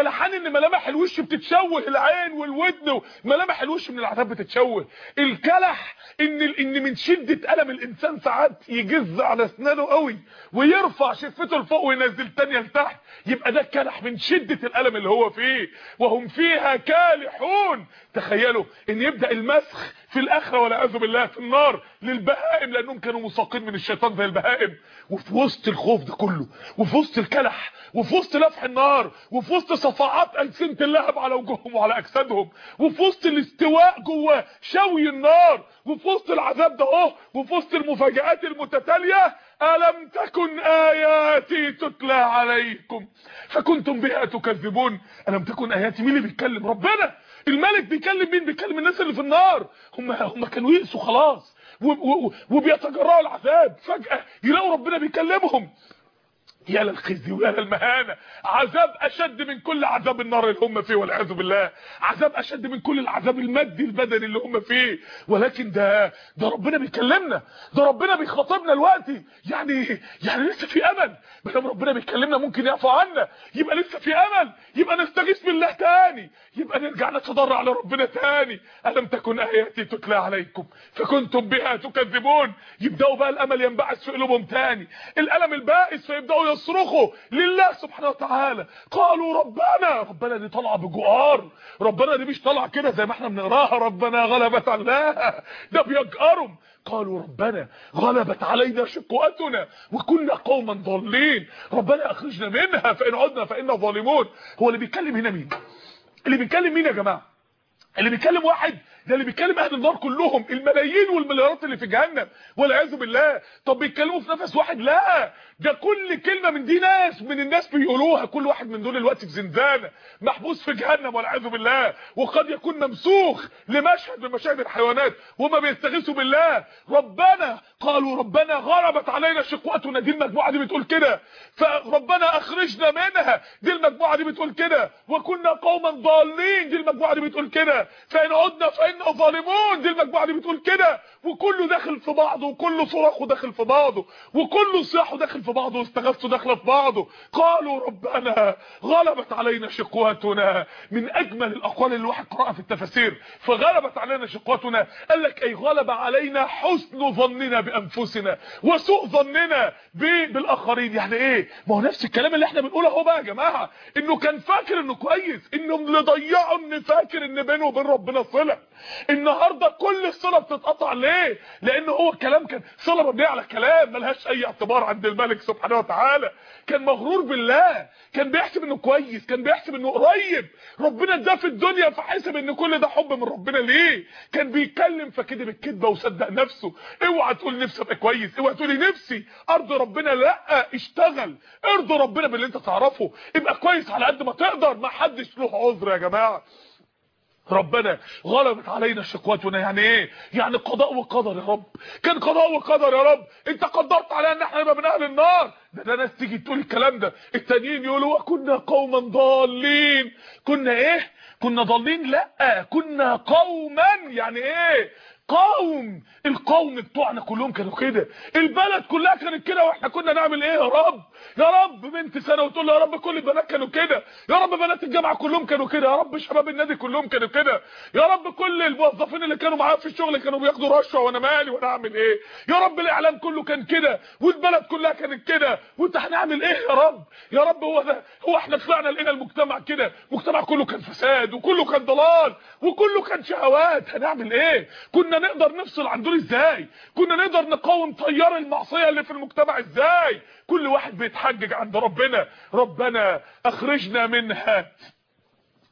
الكلحان إن ملامح الوش بتتشوه العين والودن ملامح الوش من العذاب بتتشوه. الكلح إن إن من شدة ألم الإنسان ساعات يجز على أسنانه قوي ويرفع شفته لفوق وينزل تانية لتحت يبقى ده الكلح من شدة الألم اللي هو فيه. وهم فيها كالحون. تخيلوا إن يبدأ المسخ في الآخرة والعياذ بالله في النار للبهائم لأنهم كانوا مساقين من الشيطان زي البهائم. وفي وسط الخوف ده كله وفي وسط الكلح وفي وسط لفح النار وفي وسط صفعات ألسنة اللهب على وجوههم وعلى أجسادهم وفي وسط الاستواء جوه شوي النار وفي وسط العذاب ده اهو وفي وسط المفاجآت المتتالية ألم تكن آياتي تتلى عليكم؟ فكنتم بها تكذبون. ألم تكن آياتي؟ مين اللي بيتكلم؟ ربنا. الملك بيكلم مين؟ بيكلم الناس اللي في النار. هم هم كانوا يئسوا خلاص وبيتجرعوا العذاب. فجأة يلاقوا ربنا بيكلمهم. يا للخزي ويا للمهانة. عذاب أشد من كل عذاب النار اللي هم فيه والعياذ بالله. عذاب أشد من كل العذاب المادي البدني اللي هم فيه. ولكن ده ده ربنا بيكلمنا. ده ربنا بيخاطبنا دلوقتي. يعني يعني لسه في أمل. ما دام ربنا بيكلمنا ممكن يعفو عنا. يبقى لسه في أمل. يبقى نستغيث بالله تاني. يبقى نرجع نتضرع لربنا تاني. ألم تكن آياتي تتلى عليكم؟ فكنتم بها تكذبون. يبداوا بقى الأمل ينبعث في قلوبهم تاني. الألم البائس فيبدأوا يصرخوا لله سبحانه وتعالى. قالوا ربنا ربنا دي طالعه بجوار ربنا دي مش طالعه كده زي ما إحنا بنقراها ربنا غلبت عليها ده بيجأرهم. قالوا ربنا غلبت علينا شقوتنا وكنا قوما ضالين. ربنا أخرجنا منها فإن عدنا فإنا ظالمون. هو اللي بيتكلم هنا مين؟ اللي بيتكلم مين يا جماعة؟ اللي بيتكلم واحد ده اللي بيتكلم أهل النار كلهم الملايين والمليارات اللي في جهنم. والعياذ بالله. طب بيتكلموا في نفس واحد؟ لا. ده كل كلمة من دي ناس من الناس بيقولوها. كل واحد من دول الوقت في زنزانه محبوس في جهنم والعياذ بالله. وقد يكون ممسوخ لمشهد من مشاهد الحيوانات وما بيستغيثوا بالله. ربنا قالوا ربنا غلبت علينا شقوتنا دي المجموعة دي بتقول كده. فربنا أخرجنا منها. دي المجموعة دي بتقول كده. وكنا قوما ضالين دي المجموعة دي بتقول كده. فإن عدنا فإنا ظالمون دي المجموعة دي بتقول كده. وكله داخل في بعضه وكله صراخه داخل في بعضه وكله صياحه داخل في بعضه واستغاثته داخلة في بعضه. قالوا ربنا غلبت علينا شقوتنا من أجمل الأقوال اللي الواحد قرأها في التفاسير. فغلبت علينا شقوتنا قال لك أي غلب علينا حسن ظننا بأنفسنا وسوء ظننا بالآخرين. يعني إيه؟ ما هو نفس الكلام اللي إحنا بنقوله أهو بقى يا جماعة. إنه كان فاكر إنه كويس انه اللي ضيعه إن فاكر إن بينه وبين ربنا صلة. النهارده كل الصلة بتتقطع ليه؟ لأن هو الكلام كان صلة مبنية على كلام ملهاش أي اعتبار عند الملك سبحانه وتعالى. كان مغرور بالله كان بيحسب إنه كويس كان بيحسب إنه قريب. ربنا اداه في الدنيا فحسب إن كل ده حب من ربنا ليه؟ كان بيتكلم فكذب الكذبة وصدق نفسه. اوعى تقول نفسي أبقى كويس اوعى تقولي نفسي ارضي ربنا لا اشتغل. ارضي ربنا باللي أنت تعرفه. ابقى كويس على قد ما تقدر ما حدش له عذر يا جماعة. ربنا غلبت علينا شقوتنا يعني إيه؟ يعني قضاء وقدر يا رب. كان قضاء وقدر يا رب. أنت قدرت علينا أن إحنا نبقى من أهل النار. ده, ده ناس تيجي تقول الكلام ده. التانيين يقولوا كنا قوما ضالين. كنا إيه؟ كنا ضالين؟ لأ. كنا قوما. يعني إيه؟ قوم القوم بتوعنا كلهم كانوا كده. البلد كلها كانت كده وإحنا كنا نعمل إيه يا رب؟ يا رب بنت سنة وتقول يا رب كل البنات كانوا كده. يا رب بنات الجامعة كلهم كانوا كده. يا رب شباب النادي كلهم كانوا كده. يا رب كل الموظفين اللي كانوا معايا في الشغل كانوا بياخدوا رشوة وأنا مالي وأنا اعمل إيه. يا رب الإعلام كله كان كده والبلد كلها كانت كده. وانت هنعمل إيه يا رب؟ يا رب هو ده هو إحنا طلعنا لقينا المجتمع كده. المجتمع كله كان فساد وكله كان ضلال وكله كان شهوات. هنعمل إيه؟ كنا نقدر نفصل عن دول إزاي؟ كنا نقدر نقاوم تيار المعصية اللي في المجتمع إزاي؟ كل واحد بيتحجج عند ربنا. ربنا أخرجنا منها.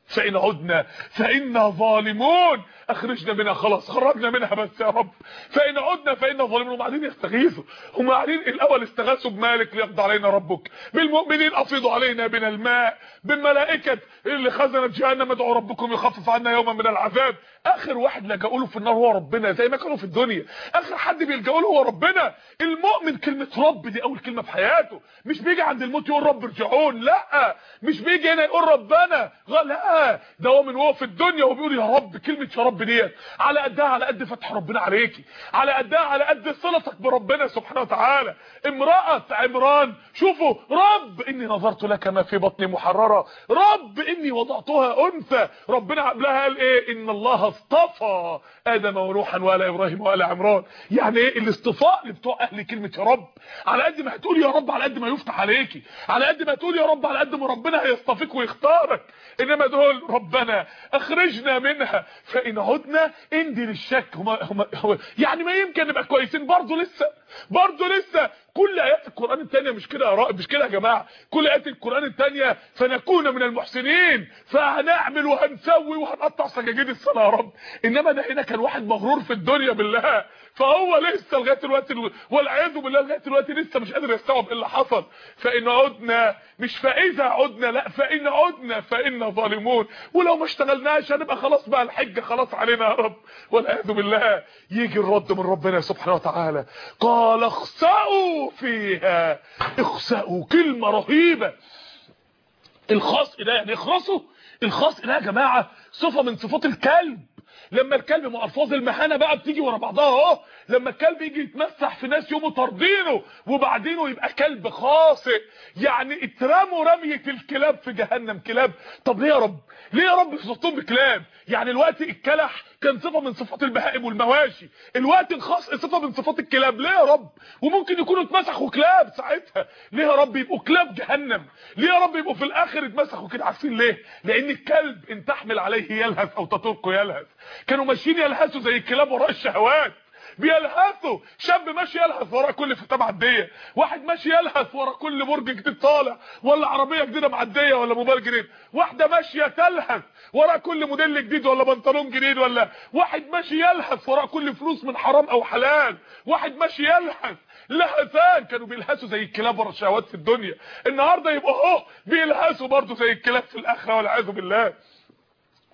فإن عدنا فإنا ظالمون. أخرجنا منها خلاص خرجنا منها بس يا رب. فإن عدنا فإنا ظالمون هم قاعدين يستغيثوا. هم قاعدين الأول استغاثوا بمالك ليقضي علينا ربك. بالمؤمنين أفيضوا علينا من الماء بالملائكة اللي خزنت جهنم. ادعوا ربكم يخفف عنا يوما من العذاب. آخر واحد لجأوا له في النار هو ربنا زي ما كانوا في الدنيا. آخر حد بيلجأوا له هو ربنا. المؤمن كلمة رب دي أول كلمة في حياته. مش بيجي عند الموت يقول رب ارجعون لأ. مش بيجي هنا يقول ربنا. لأ. ده هو من وهو في الدنيا وبيقول يا رب كلمة يا رب ديت. على قدها على قد فتح ربنا عليكي. على قدها على قد صلتك بربنا سبحانه وتعالى. امرأة عمران شوفوا رب إني نظرت لك ما في بطني محررة. رب إني وضعتها أنثى. ربنا قبلها قال إيه؟ إن الله اصطفى آدم ونوحا وآل إبراهيم وآل عمران. يعني إيه؟ الاصطفاء اللي بتوع أهل كلمة يا رب. على قد ما هتقول يا رب على قد ما يفتح عليكي. على قد ما تقول يا رب على قد ما ربنا هيصطفيك ويختارك. إنما دول ربنا أخرجنا منها فإن عدنا اندي للشك. هما هما يعني ما يمكن نبقى كويسين برضه لسه برضه لسه. كل آيات القرآن الثانية مش كده يا مش كده يا جماعة؟ كل آيات القرآن الثانية فنكون من المحسنين فهنعمل وهنسوي وهنقطع سجاجيد الصلاة يا رب. إنما ده هنا كان واحد مغرور في الدنيا بالله. فهو لسه لغاية دلوقتي والعياذ بالله لغاية دلوقتي لسه مش قادر يستوعب إيه اللي حصل. فإن عدنا مش فإذا عدنا لا فإن عدنا فإن ظالمون. ولو ما اشتغلناش هنبقى خلاص بقى الحجه خلاص علينا يا رب. والعياذ بالله. يجي الرد من ربنا سبحانه وتعالى. قال اخسئوا فيها. اخسئوا كلمة رهيبة. الخاص ده يعني اخرسوا الخاص ده يا جماعة. صفة من صفات الكلب. لما الكلب مع ألفاظ المهانة بقى بتيجي ورا بعضها أهو لما الكلب يجي يتمسح في ناس يومه طاردينه وبعدينه يبقى كلب خاصئ يعني اترموا رمية الكلاب في جهنم كلاب. طب ليه يا رب؟ ليه يا رب صفتهم بكلاب؟ يعني الوقت الكلح كان صفة من صفات البهائم والمواشي. الوقت الخاص صفة من صفات الكلاب. ليه يا رب؟ وممكن يكونوا اتمسحوا كلاب ساعتها. ليه يا رب يبقوا كلاب جهنم؟ ليه يا رب يبقوا في الآخر اتمسحوا كده؟ عارفين ليه؟ لأن الكلب ان تحمل عليه يلهث أو تتركه يلهث. كانوا ماشيين يلهثوا زي الكلاب وراء الشهوات. بيلهثوا. شاب ماشي يلهث ورا كل فتاة معدية. واحد ماشي يلهث ورا كل برج جديد طالع. ولا عربية جديدة معدية ولا موبايل جديد. واحدة ماشية تلهث ورا كل موديل جديد ولا بنطلون جديد ولا. واحد ماشي يلهث ورا كل فلوس من حرام أو حلال. واحد ماشي يلهث. لهثان كانوا بيلهثوا زي الكلاب ورا الشهوات في الدنيا. النهارده يبقى أهو بيلهثوا برضه زي الكلاب في الآخرة والعياذ بالله.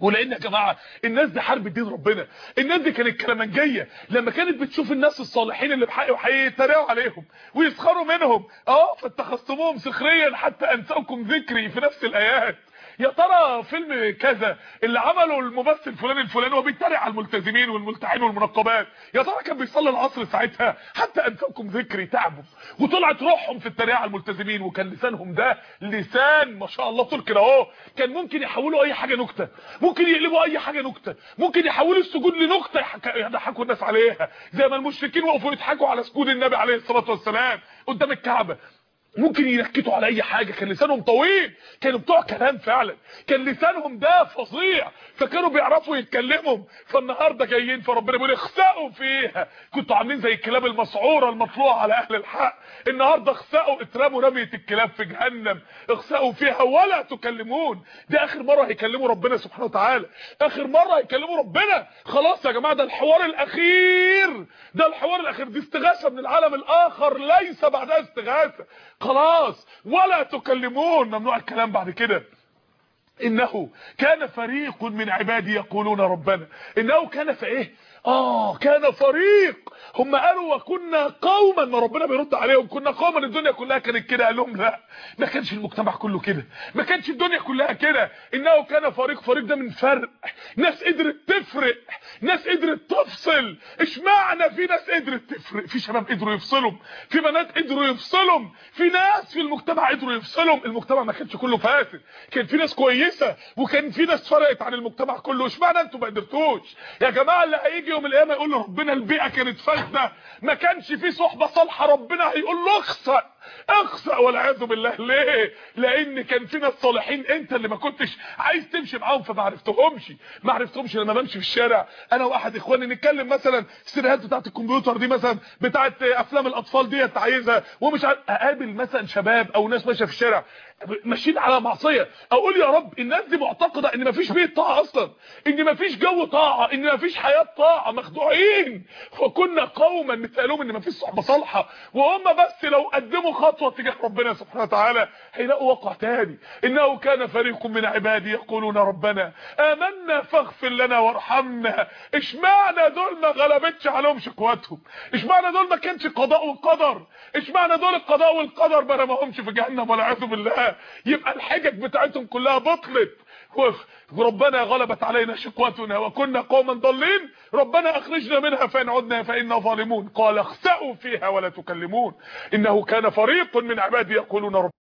ولان يا جماعة الناس دي حرب دين ربنا. الناس دي كانت كلامنجيه لما كانت بتشوف الناس الصالحين اللي بحق وحقيقي يتريقوا عليهم ويسخروا منهم آه فاتخذتموهم سخريا حتى انساكم ذكري في نفس الآيات. يا ترى فيلم كذا اللي عمله الممثل الفلاني الفلاني وبيتريق على الملتزمين والملتحين والمنقبات. يا ترى كان بيصلي العصر ساعتها حتى أنساكم ذكري تعبوا وطلعت روحهم في التريقه على الملتزمين وكان لسانهم ده لسان ما شاء الله. كده أهو. كان ممكن يحولوا أي حاجة نكتة. ممكن يقلبوا أي حاجة نكتة. ممكن يحولوا السجود لنكتة يضحكوا الناس عليها. زي ما المشركين وقفوا يضحكوا على سجود النبي عليه الصلاة والسلام قدام الكعبة. ممكن ينكتوا على أي حاجة. كان لسانهم طويل كانوا بتوع كلام فعلا. كان لسانهم ده فظيع. فكانوا بيعرفوا يتكلموا. فالنهاردة جايين فربنا بيقول اخسئوا فيها. كنتوا عاملين زي الكلاب المسعورة المطلوعة على أهل الحق. النهارده اخسئوا اترموا رمية الكلاب في جهنم. اخسئوا فيها ولا تكلمون. ده آخر مرة هيكلموا ربنا سبحانه وتعالى. آخر مرة هيكلموا ربنا. خلاص يا جماعة ده الحوار الأخير. ده الحوار الأخير. دي استغاثة من العالم الآخر. ليس بعدها استغاثة. خلاص ولا تكلمون. ممنوع الكلام بعد كده. إنه كان فريق من عبادي يقولون ربنا. إنه كان في إيه؟ آه كان فريق. هم قالوا وكنا قوما ما ربنا بيرد عليهم. كنا قوما الدنيا كلها كانت كده. قال لهم لا ما كانش المجتمع كله كده. ما كانش الدنيا كلها كده. إنه كان فريق فريق ده من فرق. ناس قدرت تفرق. ناس قدرت تفصل. اشمعنى في ناس قدرت تفرق؟ في شباب قدروا يفصلوا. في بنات قدروا يفصلوا. في ناس في المجتمع قدروا يفصلوا. المجتمع ما كانش كله فاسد. كان في ناس كويسة وكان في ناس فرقت عن المجتمع كله. اشمعنى أنتوا ما قدرتوش؟ يا جماعة اللي هيجي يوم القيامة يقول لربنا البيئة كانت فاسده ما كانش في صحبة صالحة ربنا هيقول له اخسأ اخسأ والعياذ بالله. ليه؟ لأن كان في ناس صالحين أنت اللي ما كنتش عايز تمشي معاهم فما عرفتهمش. ما عرفتهمش لما بمشي في الشارع. أنا واحد إخواني نتكلم مثلا السيريهات بتاعت الكمبيوتر دي مثلا بتاعت أفلام الأطفال ديت عايزها. ومش عارف أقابل مثلا شباب أو ناس ماشية في الشارع ماشيين على معصية. أقول يا رب الناس دي معتقدة إن مفيش بيت طاعة أصلا إن مفيش جو طاعة إن مفيش حياة طاعة. مخدوعين. فكنا قوما مثالهم إن مفيش صحبة صالحة. وهم بس لو قدموا خطوة تجاه ربنا سبحانه وتعالى هيلاقوا واقع تاني. إنه كان فريق من عبادي يقولون ربنا آمنا فاغفر لنا وارحمنا. إشمعنى دول ما غلبتش عليهم شكواتهم؟ إشمعنى دول ما كانش قضاء وقدر إشمعنى دول القضاء والقدر ما في جهنم والعياذ بالله؟ يبقى الحجج بتاعتهم كلها بطلت. وربنا غلبت علينا شقوتنا وكنا قوما ضالين. ربنا أخرجنا منها فإن عدنا فإنا ظالمون. قال اخسئوا فيها ولا تكلمون. إنه كان فريق من عبادي يقولون رب